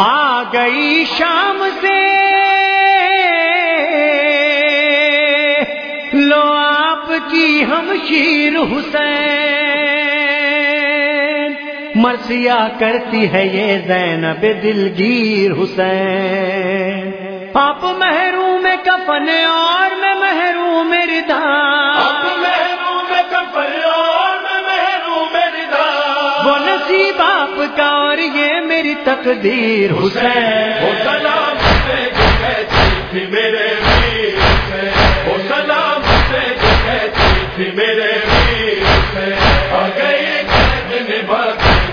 آ گئی شام سے۔ لو آپ کی ہم شیر حسین۔ مرثیا کرتی ہے یہ زینب دلگیر حسین۔ آپ محروم کفن اور میں محروم ردا۔ وہ نصیب آپ کا اور یہ میری تقدیر حسین۔ سلام تھی میرے سلام تھی میرے آ گئی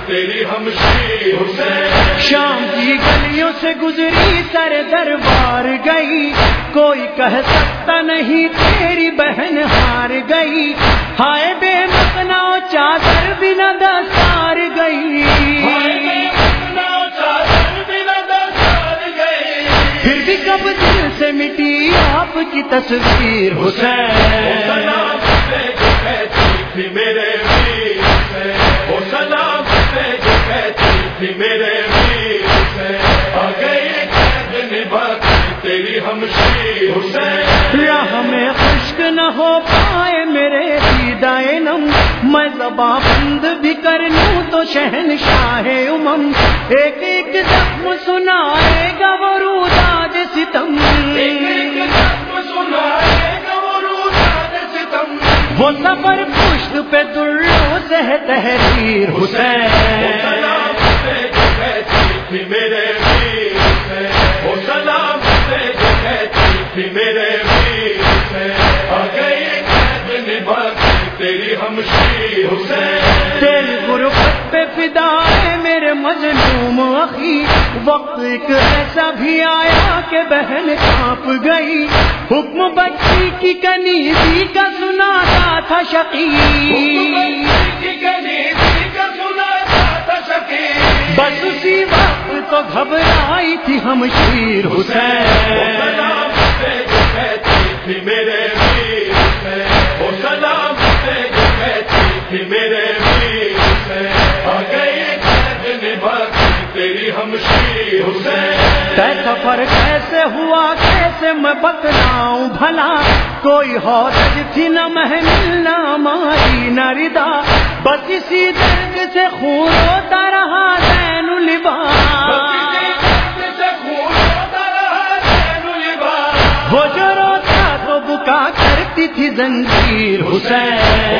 تیری ہمشیر حسین۔ شام سے گزری سر دربار گئی کوئی کہہ سکتا نہیں تیری بہن ہار گئی ہائے بے مکنا چادر بنا دستار گئی پھر بھی کب دل سے مٹی آپ کی تصویر حسین میرے میرے ہو پائے میرے دیدائے نم۔ میں زباں بند بھی کر لوں تو شہن شاہ امم۔ ایک ایک زخم سنائے گا وہ روداد ستم۔ وہ سفر پشت پہ دلوں سے ہے تحریر حسین۔ میرے تیری غربت پہ فدا ہے میرے مظلوم اخی وقت ایک ایسا بھی آیا کہ بہن کانپ گئی۔ حکم بچی کی کنیزی کا سناتا تھا شقی بس اسی وقت تو گھبرائی تھی ہم شیر حسین۔ میرے میرے تیری ہمشیر حسین طے سفر کیسے ہوا؟ کیسے میں بتلاؤں بھلا کوئی حوصل تھی نہ محمل نہ ماری نہ ردا بس اسی درد سے خون ہوتا رہا زین وہ جو روتا تو بکا کرتی تھی زنجیر حسین۔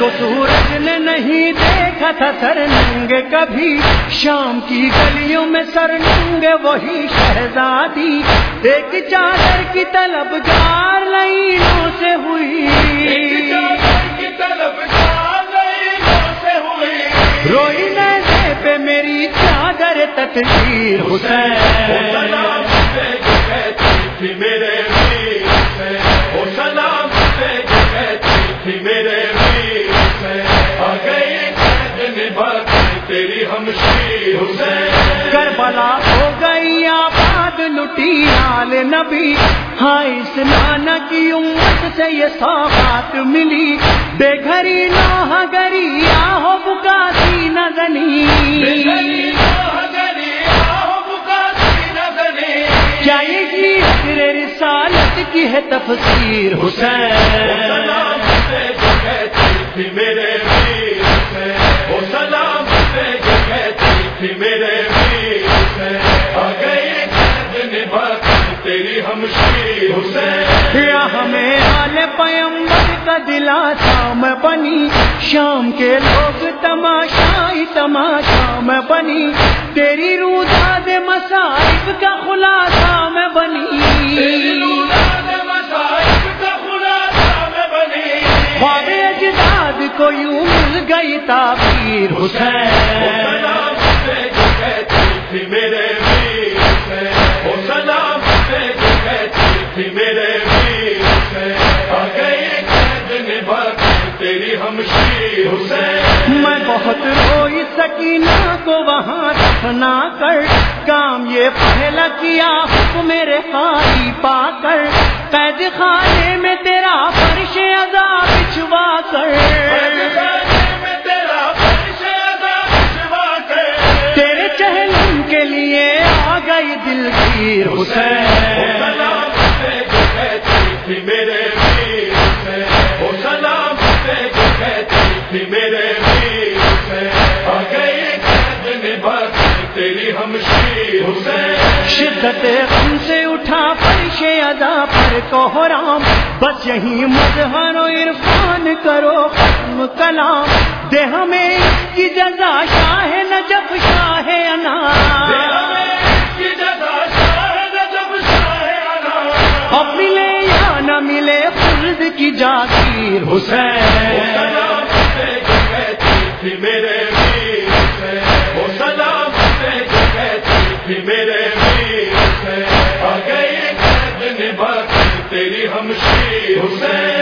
کو سورج نے نہیں دیکھا تھا سر ننگ کبھی۔ شام کی گلیوں میں سر ننگ وہی شہزادی۔ ایک چادر کی طلب گار لائنوں سے ہوئی۔ کی طلب سے ہوئی۔ روئی نیزے پہ میری چادر تقدیر حسین کربلا ہو گئی آباد لٹی آل نبی۔ ہاں اس نانا کی امت سے یہ سوغات ملی۔ بے گھری نوح گری آہو بکاتی نگنی کیا یہ فکر رسالت کی ہے تفسیر؟ حسین یا ہمیں حال پیمبر کا دلاسا میں بنی شام کے لوگ تماشائی تماشا میں بنی تیری روزہ دے مصائب کا خلاصہ میں بنی۔ خواب اجداد کو یوں مل گئی تعبیر حسین۔ میں بہت روئی سکینہ کو وہاں دفنا کر۔ کام یہ پہلا کیا میرے خالی پا کر۔ قید خانے میں تیرا فرش ادا پچھوا کر۔ تیرے چہلم کے لیے آ گئی دل کی حسین۔ تیری ہم شدت غم سے اٹھا فرش ادا پر کوہرام۔ بس یہی مظہر و عرفان کرو ختم کلام۔ دے ہمیں اس کی جزا شاہ نجف شاہ انا۔ اب ملے یا نہ ملے خلد کی جاگیر حسین۔ میرے تیری ہم حسین